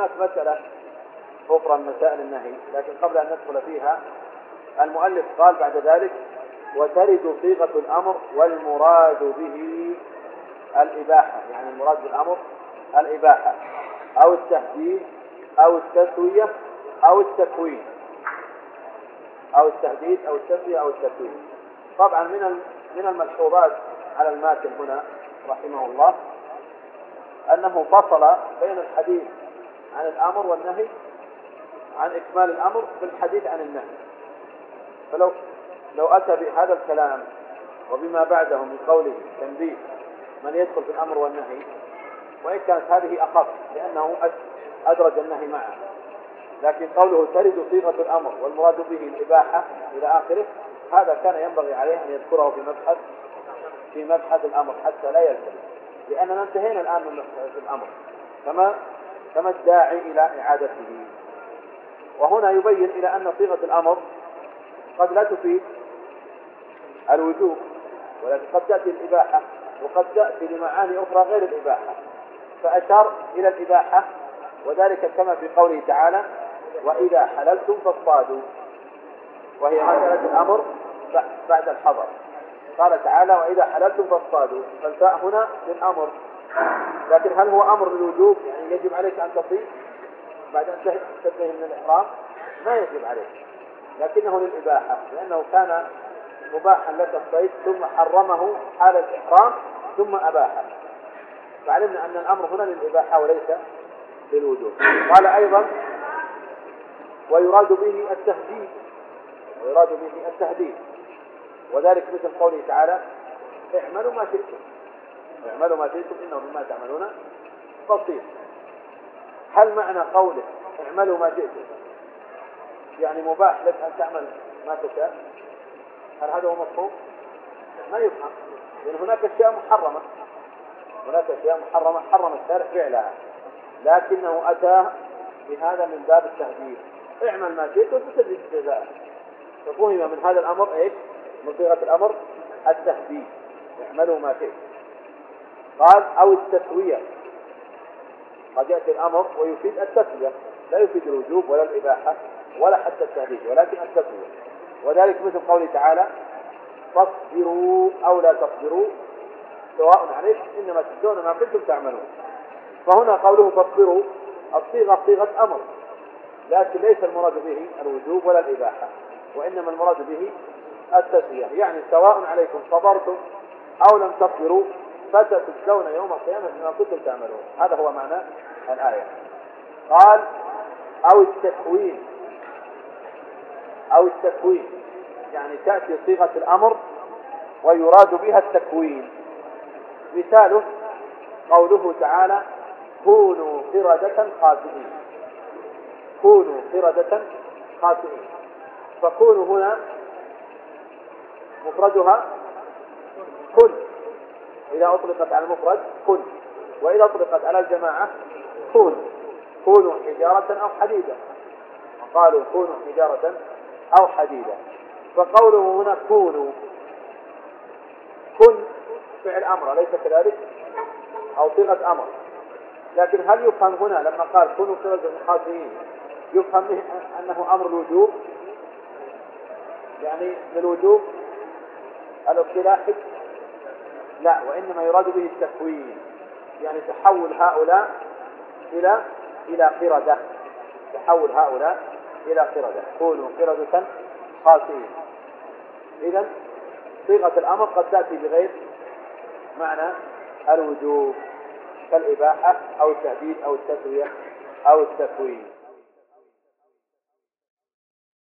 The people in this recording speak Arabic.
هناك مسألة أخرى من مسائل النهي لكن قبل أن ندخل فيها المؤلف قال بعد ذلك وترد صيغة الأمر والمراد به الإباحة. يعني المراد بالأمر الإباحة أو التهديد أو التسوية أو التكوين. أو التهديد أو التسوية أو التكوين. طبعا من من الملحوظات على الماتن هنا رحمه الله أنه فصل بين الحديث عن الأمر والنهي عن إكمال الأمر بالحديث عن النهي. فلو لو أتى بهذا الكلام وبما بعده من قوله تنبيه من يدخل في الأمر والنهي وإن كانت هذه أخف لأنه أدرج النهي معه. لكن قوله ترد صيغة الأمر والمراد به الإباحة إلى آخره هذا كان ينبغي عليه أن يذكره في مبحث في مبحث الأمر حتى لا يلتبس لأننا انتهينا الآن من الأمر. كما كما الداعي إلى إعادته؟ وهنا يبين إلى أن صيغة الأمر قد لا تفيد الوجوب ولكن قد تأتي الإباحة وقد تأتي لمعاني أخرى غير الإباحة فأشار إلى الإباحة وذلك كما في قوله تعالى وإذا حللتم فاصطادوا وهي مسألة الأمر بعد الحظر قال تعالى وإذا حللتم فاصطادوا فالفاء هنا للأمر. لكن هل هو أمر للوجوب؟ يعني يجب عليك أن تصيد بعد أن تنتهي من الإحرام؟ ما يجب عليك. لكنه للإباحة لأنه كان مباحا لك الصيد ثم حرمه حال الإحرام ثم أباحه. فعلمنا أن الأمر هنا للإباحة وليس للوجوب. قال أيضا ويراد به التهديد. ويراد به التهديد. وذلك مثل قوله تعالى اعملوا ما شئتم. اعملوا ما شئتم انه بما تعملون بصير. هل معنى قوله اعملوا ما شئتم؟ يعني مباح لك أن تعمل ما تشاء. هل هذا هو مفهوم؟ ما يفهم. لأن هناك أشياء محرمة. هناك أشياء محرمة حرم الشارع فعلها. لكنه أتى بهذا من باب التهديد. اعمل ما شئت وستجد جزاء ففهم من هذا الأمر إيش؟ من صيغة الأمر التهديد. اعملوا ما شئت. قال أو التسوية. قد يأتي الأمر ويفيد التسوية. لا يفيد الوجوب ولا الإباحة ولا حتى التهديد ولكن التسوية. وذلك مثل قوله تعالى فاصبروا أو لا تصبروا. سواء عليكم إنما تجزون ما كنتم تعملون. فهنا قوله فاصبروا الصيغة صيغة أمر. لكن ليس المراد به الوجوب ولا الإباحة وإنما المراد به التسوية. يعني سواء عليكم صبرتم أو لم تصبروا فتتجزون يوم القيامة بما كنتم تعملون؟ هذا هو معنى الآية. قال أو التكوين. أو التكوين. يعني تأتي صيغة الأمر ويراد بها التكوين. مثاله قوله تعالى كونوا قردة خاسئين كونوا قردة خاسئين فكونوا هنا مفردها كن. إذا أطلقت على المفرد كن وإذا أطلقت على الجماعة كون كونوا حجارة أو حديدة. وقالوا كونوا حجارة أو حديدة. فقوله هنا كونوا كن فعل أمر أليس كذلك؟ أو صيغة أمر. لكن هل يفهم هنا لما قال كونوا قردة خاسئين يفهم أنه أمر الوجوب؟ يعني للوجوب الاصطلاحي لا وإنما يراد به التكوين يعني تحول هؤلاء إلى إلى قردة. تحول هؤلاء إلى قردة. كونوا قردة خاسئين إذا صيغة الأمر قد تأتي بغير معنى الوجوب كالإباحة أو التهديد أو التسوية أو التكوين.